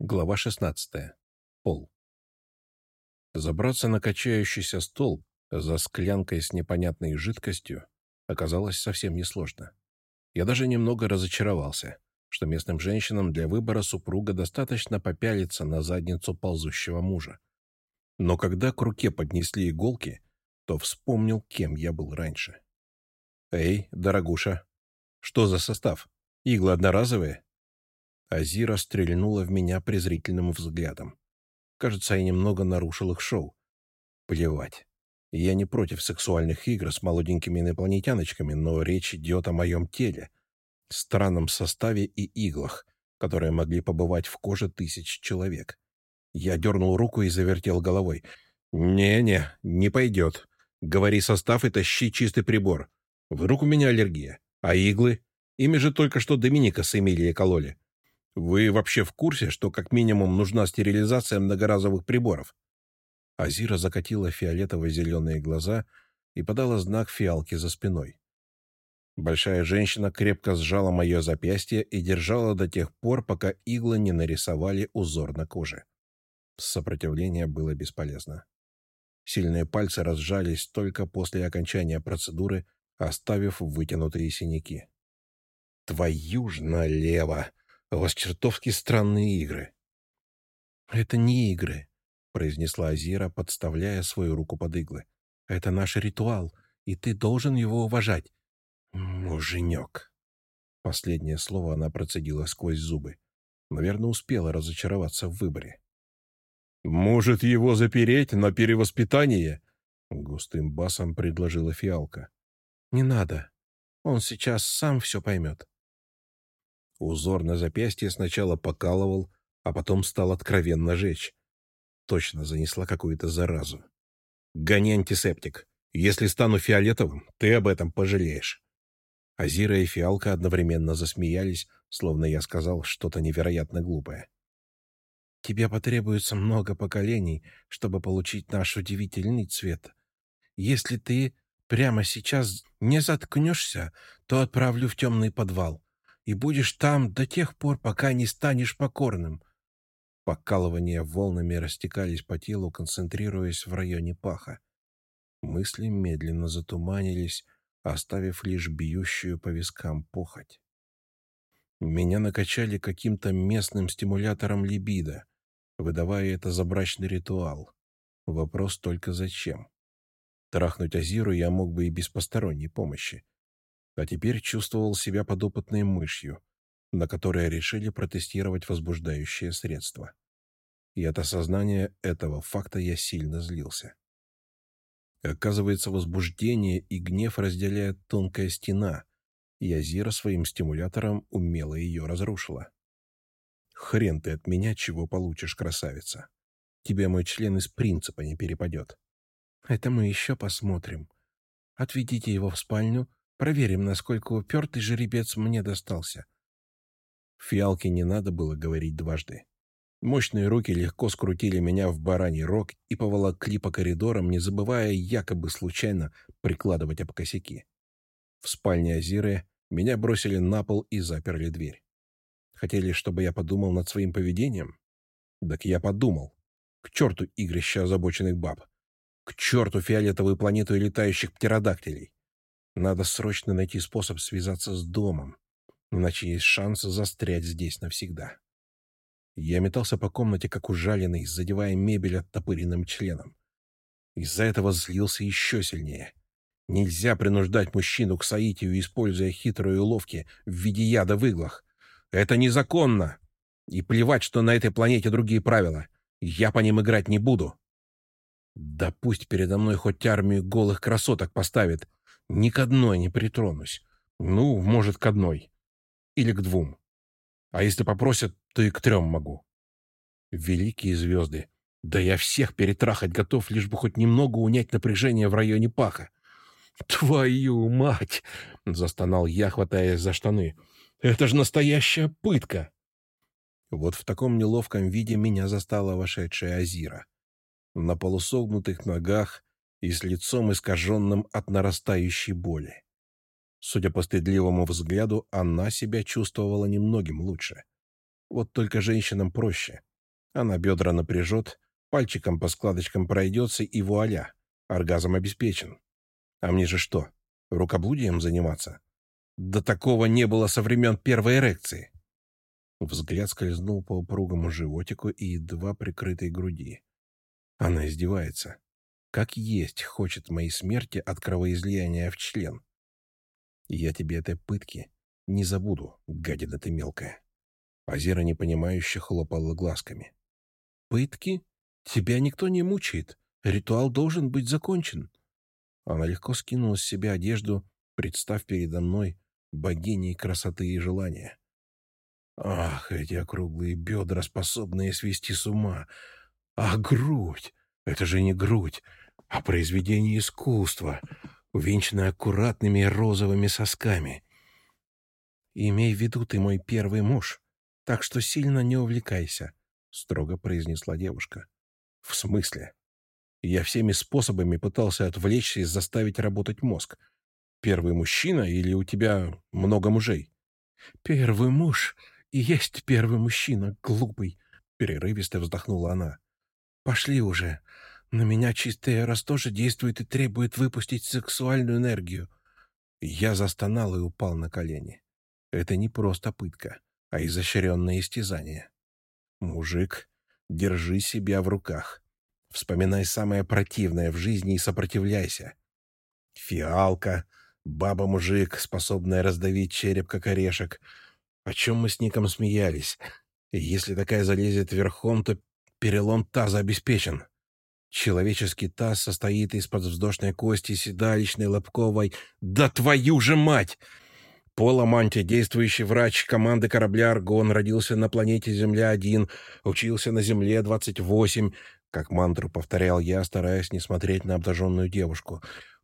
Глава 16. Пол. Забраться на качающийся стол за склянкой с непонятной жидкостью оказалось совсем несложно. Я даже немного разочаровался, что местным женщинам для выбора супруга достаточно попялиться на задницу ползущего мужа. Но когда к руке поднесли иголки, то вспомнил, кем я был раньше. «Эй, дорогуша, что за состав? Иглы одноразовые?» Азира стрельнула в меня презрительным взглядом. Кажется, я немного нарушил их шоу. Плевать. Я не против сексуальных игр с молоденькими инопланетяночками, но речь идет о моем теле, странном составе и иглах, которые могли побывать в коже тысяч человек. Я дернул руку и завертел головой. «Не-не, не пойдет. Говори состав и тащи чистый прибор. Вдруг у меня аллергия. А иглы? Ими же только что Доминика с Эмилией кололи. Вы вообще в курсе, что как минимум нужна стерилизация многоразовых приборов? Азира закатила фиолетово-зеленые глаза и подала знак фиалки за спиной. Большая женщина крепко сжала мое запястье и держала до тех пор, пока иглы не нарисовали узор на коже. Сопротивление было бесполезно. Сильные пальцы разжались только после окончания процедуры, оставив вытянутые синяки. «Твою ж налево!» У вас чертовски странные игры». «Это не игры», — произнесла Азира, подставляя свою руку под иглы. «Это наш ритуал, и ты должен его уважать». «Муженек». Последнее слово она процедила сквозь зубы. Наверное, успела разочароваться в выборе. «Может, его запереть на перевоспитание?» Густым басом предложила фиалка. «Не надо. Он сейчас сам все поймет». Узор на запястье сначала покалывал, а потом стал откровенно жечь. Точно занесла какую-то заразу. «Гони антисептик. Если стану фиолетовым, ты об этом пожалеешь». Азира и Фиалка одновременно засмеялись, словно я сказал что-то невероятно глупое. «Тебе потребуется много поколений, чтобы получить наш удивительный цвет. Если ты прямо сейчас не заткнешься, то отправлю в темный подвал и будешь там до тех пор, пока не станешь покорным. Покалывания волнами растекались по телу, концентрируясь в районе паха. Мысли медленно затуманились, оставив лишь бьющую по вискам похоть. Меня накачали каким-то местным стимулятором либидо, выдавая это за брачный ритуал. Вопрос только зачем. Трахнуть Азиру я мог бы и без посторонней помощи а теперь чувствовал себя подопытной мышью, на которой решили протестировать возбуждающее средство. И от осознания этого факта я сильно злился. Оказывается, возбуждение и гнев разделяет тонкая стена, и Азира своим стимулятором умело ее разрушила. «Хрен ты от меня чего получишь, красавица! Тебе мой член из принципа не перепадет». «Это мы еще посмотрим. Отведите его в спальню Проверим, насколько упертый жеребец мне достался. Фиалке не надо было говорить дважды. Мощные руки легко скрутили меня в бараний рог и поволокли по коридорам, не забывая якобы случайно прикладывать об косяки. В спальне Азиры меня бросили на пол и заперли дверь. Хотели, чтобы я подумал над своим поведением? Так я подумал. К черту игрища озабоченных баб. К черту фиолетовую планету и летающих птеродактилей. Надо срочно найти способ связаться с домом, иначе есть шанс застрять здесь навсегда. Я метался по комнате, как ужаленный, задевая мебель оттопыренным членом. Из-за этого злился еще сильнее. Нельзя принуждать мужчину к соитию, используя хитрые уловки в виде яда в иглах. Это незаконно. И плевать, что на этой планете другие правила. Я по ним играть не буду. Да пусть передо мной хоть армию голых красоток поставит, ни к одной не притронусь. Ну, может, к одной. Или к двум. А если попросят, то и к трем могу. Великие звезды. Да я всех перетрахать готов, лишь бы хоть немного унять напряжение в районе паха. «Твою мать!» — застонал я, хватаясь за штаны. «Это же настоящая пытка!» Вот в таком неловком виде меня застала вошедшая Азира. На полусогнутых ногах, и с лицом искаженным от нарастающей боли. Судя по стыдливому взгляду, она себя чувствовала немногим лучше. Вот только женщинам проще. Она бедра напряжет, пальчиком по складочкам пройдется, и вуаля, оргазм обеспечен. А мне же что, рукоблудием заниматься? Да такого не было со времен первой эрекции. Взгляд скользнул по упругому животику и едва прикрытой груди. Она издевается. Как есть хочет моей смерти от кровоизлияния в член. Я тебе этой пытки не забуду, гадина ты мелкая. Азира непонимающе хлопала глазками. «Пытки? Тебя никто не мучает. Ритуал должен быть закончен». Она легко скинула с себя одежду, представ передо мной богиней красоты и желания. Ах, эти округлые бедра, способные свести с ума! А грудь! Это же не грудь, а произведение искусства, увенчанное аккуратными розовыми сосками. «Имей в виду, ты мой первый муж, так что сильно не увлекайся», — строго произнесла девушка. «В смысле?» Я всеми способами пытался отвлечься и заставить работать мозг. Первый мужчина или у тебя много мужей? Первый муж и есть первый мужчина, глупый, перерывисто вздохнула она. Пошли уже. На меня чистый раз тоже действует и требует выпустить сексуальную энергию. Я застонал и упал на колени. Это не просто пытка, а изощренное истязание. Мужик, держи себя в руках. Вспоминай самое противное в жизни и сопротивляйся. Фиалка, баба-мужик, способная раздавить череп, как орешек. О чем мы с Ником смеялись? Если такая залезет верхом, то перелом таза обеспечен. Человеческий таз состоит из подвздошной кости, седалищной, лобковой. Да твою же мать! Пола Манти, действующий врач команды корабля «Аргон», родился на планете Земля-1, учился на Земле-28, как мантру повторял я, стараясь не смотреть на обнаженную девушку.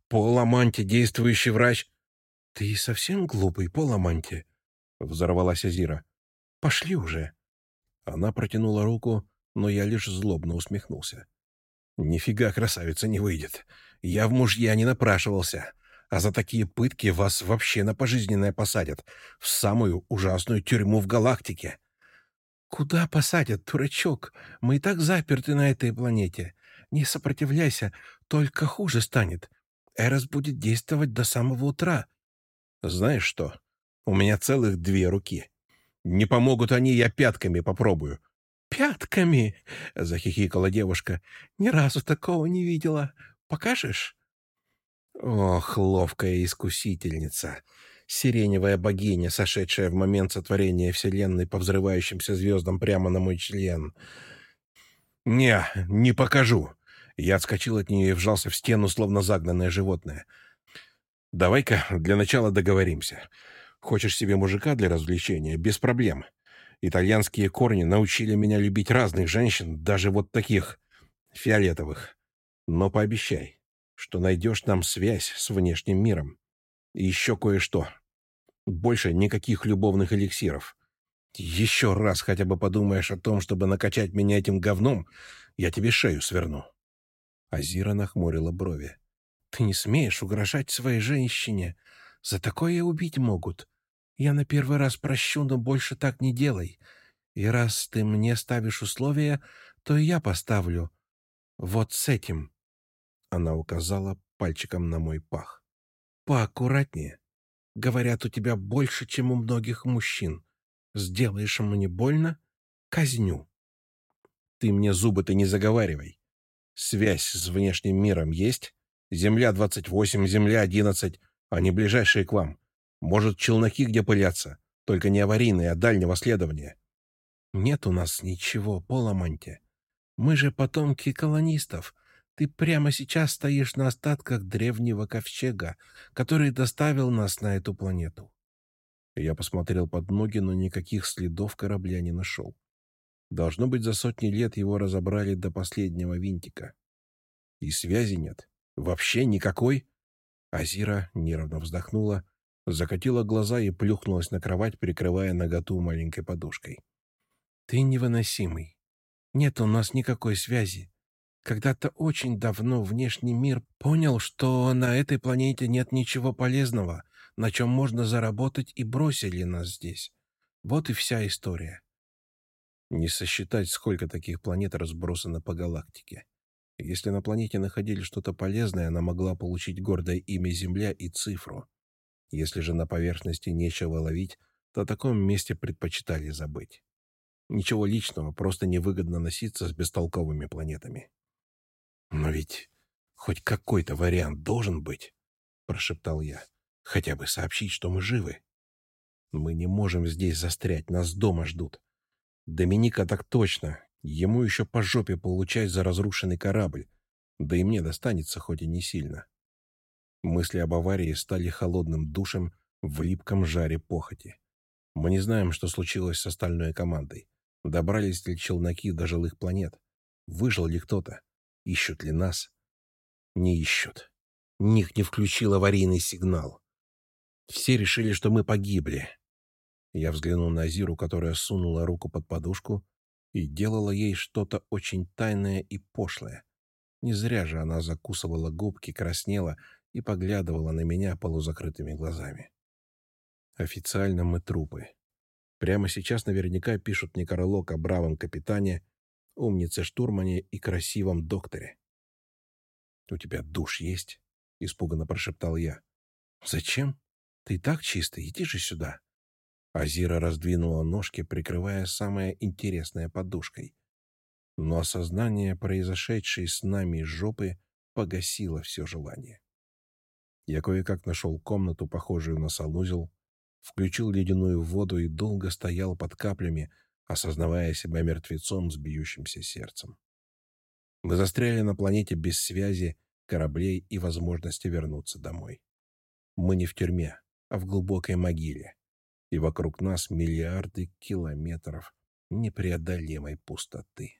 «Пола Манти, действующий врач...» «Ты совсем глупый, Пола Манти?» — взорвалась Азира. «Пошли уже!» Она протянула руку, но я лишь злобно усмехнулся. «Нифига красавица не выйдет. Я в мужья не напрашивался а за такие пытки вас вообще на пожизненное посадят, в самую ужасную тюрьму в галактике». «Куда посадят, дурачок? Мы и так заперты на этой планете. Не сопротивляйся, только хуже станет. Эрос будет действовать до самого утра». «Знаешь что? У меня целых две руки. Не помогут они, я пятками попробую». «Пятками?» — захихикала девушка. «Ни разу такого не видела. Покажешь?» Ох, ловкая искусительница! Сиреневая богиня, сошедшая в момент сотворения Вселенной по взрывающимся звездам прямо на мой член. «Не, не покажу!» Я отскочил от нее и вжался в стену, словно загнанное животное. «Давай-ка для начала договоримся. Хочешь себе мужика для развлечения? Без проблем. Итальянские корни научили меня любить разных женщин, даже вот таких, фиолетовых. Но пообещай, что найдешь нам связь с внешним миром. И еще кое-что. Больше никаких любовных эликсиров. Еще раз хотя бы подумаешь о том, чтобы накачать меня этим говном, я тебе шею сверну». Азира нахмурила брови. «Ты не смеешь угрожать своей женщине. За такое убить могут. Я на первый раз прощу, но больше так не делай. И раз ты мне ставишь условия, то и я поставлю. Вот с этим». Она указала пальчиком на мой пах. «Поаккуратнее. Говорят, у тебя больше, чем у многих мужчин. Сделаешь мне больно — казню». «Ты мне зубы-то не заговаривай. Связь с внешним миром есть? Земля-28, Земля-11, они ближайшие к вам. Может, челноки где пылятся, только не аварийные, а дальнего следования». «Нет у нас ничего, Поламанте. Мы же потомки колонистов, ты прямо сейчас стоишь на остатках древнего ковчега, который доставил нас на эту планету. Я посмотрел под ноги, но никаких следов корабля не нашел. Должно быть, за сотни лет его разобрали до последнего винтика. И связи нет. Вообще никакой. Азира нервно вздохнула, закатила глаза и плюхнулась на кровать, прикрывая наготу маленькой подушкой. «Ты невыносимый. Нет у нас никакой связи. Когда-то очень давно внешний мир понял, что на этой планете нет ничего полезного, на чем можно заработать, и бросили нас здесь. Вот и вся история. Не сосчитать, сколько таких планет разбросано по галактике. Если на планете находили что-то полезное, она могла получить гордое имя Земля и цифру. Если же на поверхности нечего ловить, то о таком месте предпочитали забыть. Ничего личного, просто невыгодно носиться с бестолковыми планетами. «Но ведь хоть какой-то вариант должен быть», — прошептал я. «Хотя бы сообщить, что мы живы. Мы не можем здесь застрять, нас дома ждут. Доминика так точно. Ему еще по жопе получать за разрушенный корабль. Да и мне достанется, хоть и не сильно». Мысли об аварии стали холодным душем в липком жаре похоти. Мы не знаем, что случилось с остальной командой. Добрались ли челноки до жилых планет? Выжил ли кто-то? Ищут ли нас? Не ищут. Ник не включил аварийный сигнал. Все решили, что мы погибли. Я взглянул на Азиру, которая сунула руку под подушку и делала ей что-то очень тайное и пошлое. Не зря же она закусывала губки, краснела и поглядывала на меня полузакрытыми глазами. Официально мы трупы. Прямо сейчас наверняка пишут некролог о бравом капитане, умнице штурмане и красивом докторе. «У тебя душ есть?» — испуганно прошептал я. «Зачем? Ты так чистый, иди же сюда». Азира раздвинула ножки, прикрывая самое интересное подушкой. Но осознание произошедшей с нами жопы погасило все желание. Я кое-как нашел комнату, похожую на санузел, включил ледяную воду и долго стоял под каплями, осознавая себя мертвецом с бьющимся сердцем. Мы застряли на планете без связи, кораблей и возможности вернуться домой. Мы не в тюрьме, а в глубокой могиле, и вокруг нас миллиарды километров непреодолимой пустоты.